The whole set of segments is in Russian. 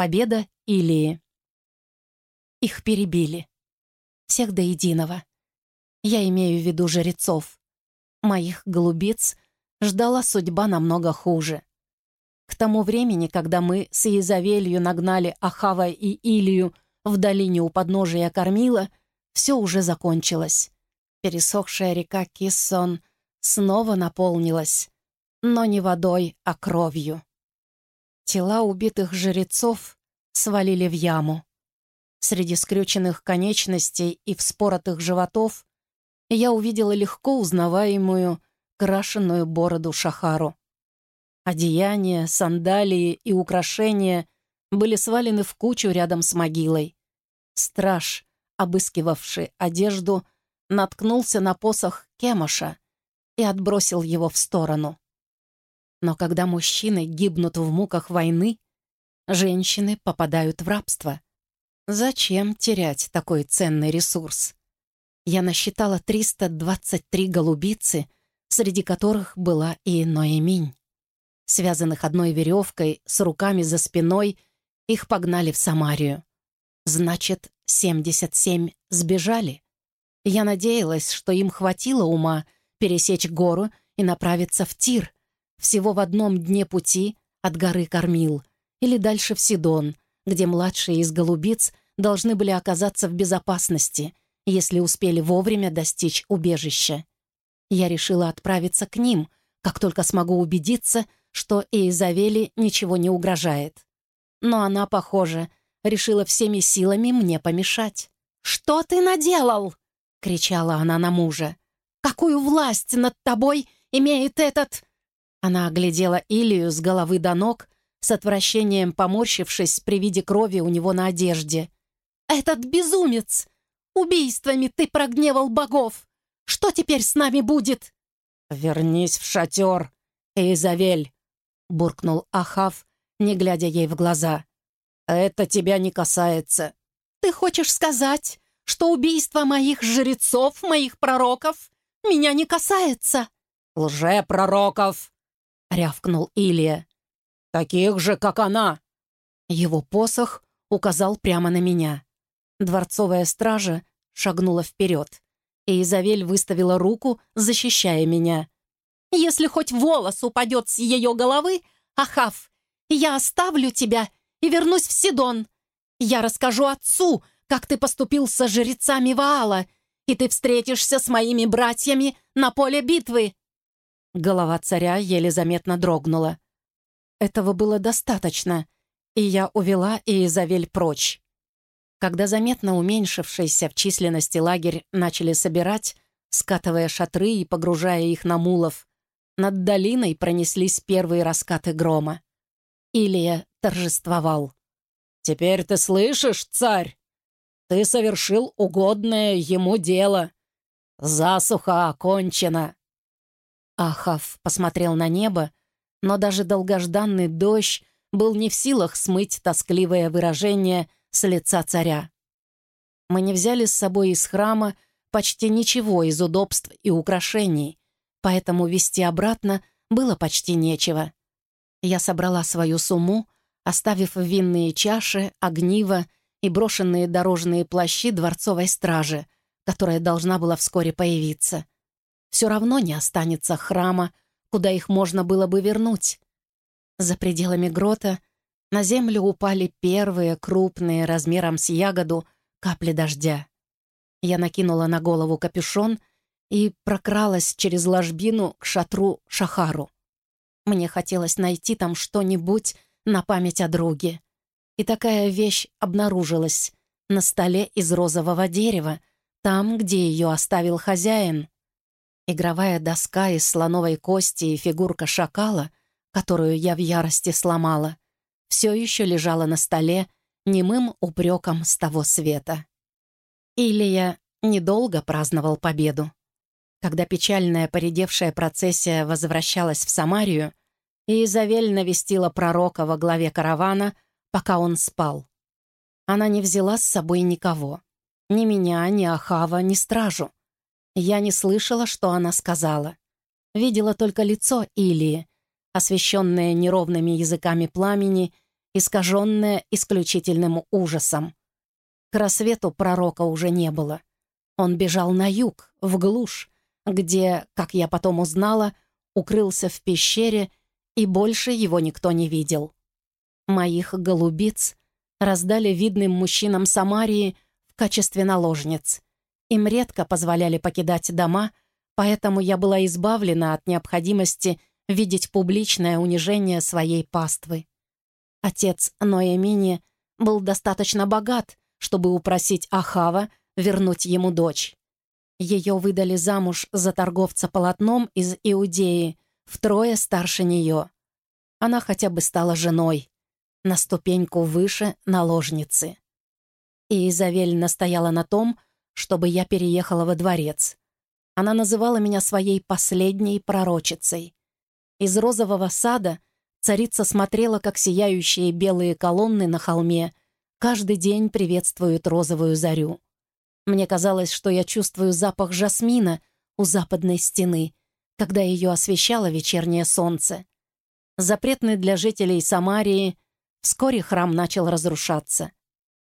Победа Илии. Их перебили. Всех до единого. Я имею в виду жрецов. Моих голубиц ждала судьба намного хуже. К тому времени, когда мы с Изавелью нагнали Ахава и Илью в долине у подножия Кормила, все уже закончилось. Пересохшая река Киссон снова наполнилась, но не водой, а кровью. Тела убитых жрецов свалили в яму. Среди скрюченных конечностей и вспоротых животов я увидела легко узнаваемую крашеную бороду Шахару. Одеяния, сандалии и украшения были свалены в кучу рядом с могилой. Страж, обыскивавший одежду, наткнулся на посох Кемаша и отбросил его в сторону. Но когда мужчины гибнут в муках войны, женщины попадают в рабство. Зачем терять такой ценный ресурс? Я насчитала 323 голубицы, среди которых была и Ноэминь. Связанных одной веревкой, с руками за спиной, их погнали в Самарию. Значит, 77 сбежали. Я надеялась, что им хватило ума пересечь гору и направиться в Тир, всего в одном дне пути от горы Кормил, или дальше в Сидон, где младшие из голубиц должны были оказаться в безопасности, если успели вовремя достичь убежища. Я решила отправиться к ним, как только смогу убедиться, что Эйзавели ничего не угрожает. Но она, похоже, решила всеми силами мне помешать. «Что ты наделал?» — кричала она на мужа. «Какую власть над тобой имеет этот...» Она оглядела Илью с головы до ног, с отвращением поморщившись при виде крови у него на одежде. «Этот безумец! Убийствами ты прогневал богов! Что теперь с нами будет?» «Вернись в шатер, Эйзавель!» буркнул Ахав, не глядя ей в глаза. «Это тебя не касается». «Ты хочешь сказать, что убийство моих жрецов, моих пророков, меня не касается?» «Лже-пророков!» — рявкнул Илия. «Таких же, как она!» Его посох указал прямо на меня. Дворцовая стража шагнула вперед, и Изавель выставила руку, защищая меня. Если хоть волос упадет с ее головы, Ахав, я оставлю тебя и вернусь в Сидон. Я расскажу отцу, как ты поступил со жрецами Ваала, и ты встретишься с моими братьями на поле битвы». Голова царя еле заметно дрогнула. Этого было достаточно, и я увела Иезавель прочь. Когда заметно уменьшившийся в численности лагерь начали собирать, скатывая шатры и погружая их на мулов, над долиной пронеслись первые раскаты грома. Илия торжествовал. «Теперь ты слышишь, царь? Ты совершил угодное ему дело. Засуха окончена». Ахав посмотрел на небо, но даже долгожданный дождь был не в силах смыть тоскливое выражение с лица царя. Мы не взяли с собой из храма почти ничего из удобств и украшений, поэтому вести обратно было почти нечего. Я собрала свою сумму, оставив винные чаши, огниво и брошенные дорожные плащи дворцовой стражи, которая должна была вскоре появиться. Все равно не останется храма, куда их можно было бы вернуть. За пределами грота на землю упали первые крупные размером с ягоду капли дождя. Я накинула на голову капюшон и прокралась через ложбину к шатру Шахару. Мне хотелось найти там что-нибудь на память о друге. И такая вещь обнаружилась на столе из розового дерева, там, где ее оставил хозяин. Игровая доска из слоновой кости и фигурка шакала, которую я в ярости сломала, все еще лежала на столе немым упреком с того света. Илия недолго праздновал победу. Когда печальная поредевшая процессия возвращалась в Самарию, Изавель навестила пророка во главе каравана, пока он спал. Она не взяла с собой никого. Ни меня, ни Ахава, ни стражу. Я не слышала, что она сказала. Видела только лицо Илии, освещенное неровными языками пламени искаженное исключительным ужасом. К рассвету пророка уже не было. Он бежал на юг, в глушь, где, как я потом узнала, укрылся в пещере, и больше его никто не видел. Моих голубиц раздали видным мужчинам Самарии в качестве наложниц. Им редко позволяли покидать дома, поэтому я была избавлена от необходимости видеть публичное унижение своей паствы. Отец Ноэмини был достаточно богат, чтобы упросить Ахава вернуть ему дочь. Ее выдали замуж за торговца полотном из Иудеи, втрое старше нее. Она хотя бы стала женой, на ступеньку выше наложницы. И Изавель настояла на том, чтобы я переехала во дворец. Она называла меня своей последней пророчицей. Из розового сада царица смотрела, как сияющие белые колонны на холме каждый день приветствуют розовую зарю. Мне казалось, что я чувствую запах жасмина у западной стены, когда ее освещало вечернее солнце. Запретный для жителей Самарии, вскоре храм начал разрушаться.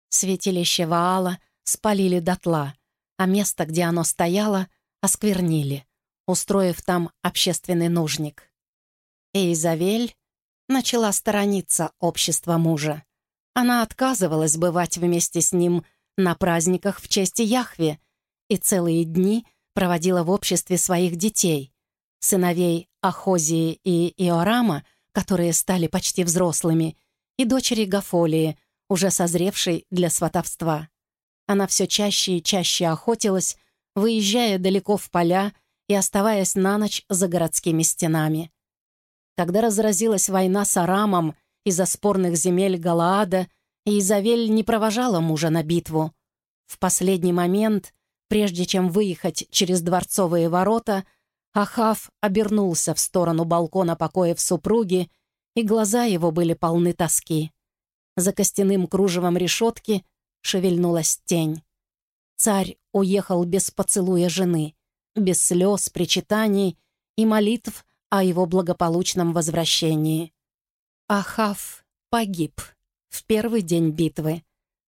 Святилище Ваала спалили дотла, а место, где оно стояло, осквернили, устроив там общественный нужник. И Изавель начала сторониться общества мужа. Она отказывалась бывать вместе с ним на праздниках в честь Яхве и целые дни проводила в обществе своих детей, сыновей Ахозии и Иорама, которые стали почти взрослыми, и дочери Гафолии, уже созревшей для сватовства. Она все чаще и чаще охотилась, выезжая далеко в поля и оставаясь на ночь за городскими стенами. Когда разразилась война с Арамом из-за спорных земель Галаада, Изавель не провожала мужа на битву. В последний момент, прежде чем выехать через дворцовые ворота, Ахав обернулся в сторону балкона покоев супруги, и глаза его были полны тоски. За костяным кружевом решетки шевельнулась тень. Царь уехал без поцелуя жены, без слез, причитаний и молитв о его благополучном возвращении. Ахав погиб в первый день битвы.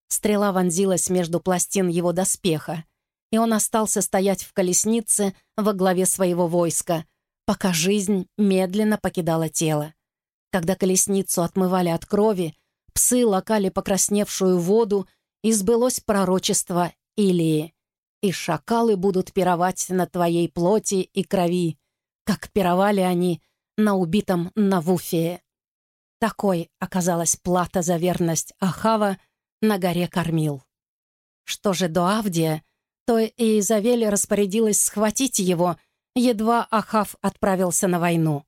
Стрела вонзилась между пластин его доспеха, и он остался стоять в колеснице во главе своего войска, пока жизнь медленно покидала тело. Когда колесницу отмывали от крови, псы лакали покрасневшую воду, и сбылось пророчество Илии. «И шакалы будут пировать на твоей плоти и крови, как пировали они на убитом Навуфее». Такой оказалась плата за верность Ахава на горе Кормил. Что же до Авдия, то и Изавель распорядилась схватить его, едва Ахав отправился на войну.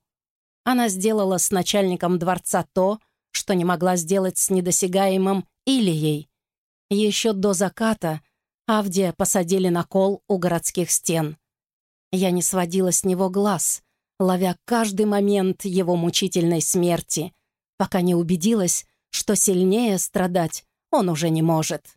Она сделала с начальником дворца то, что не могла сделать с недосягаемым Илией. Еще до заката Авдия посадили на кол у городских стен. Я не сводила с него глаз, ловя каждый момент его мучительной смерти — пока не убедилась, что сильнее страдать он уже не может.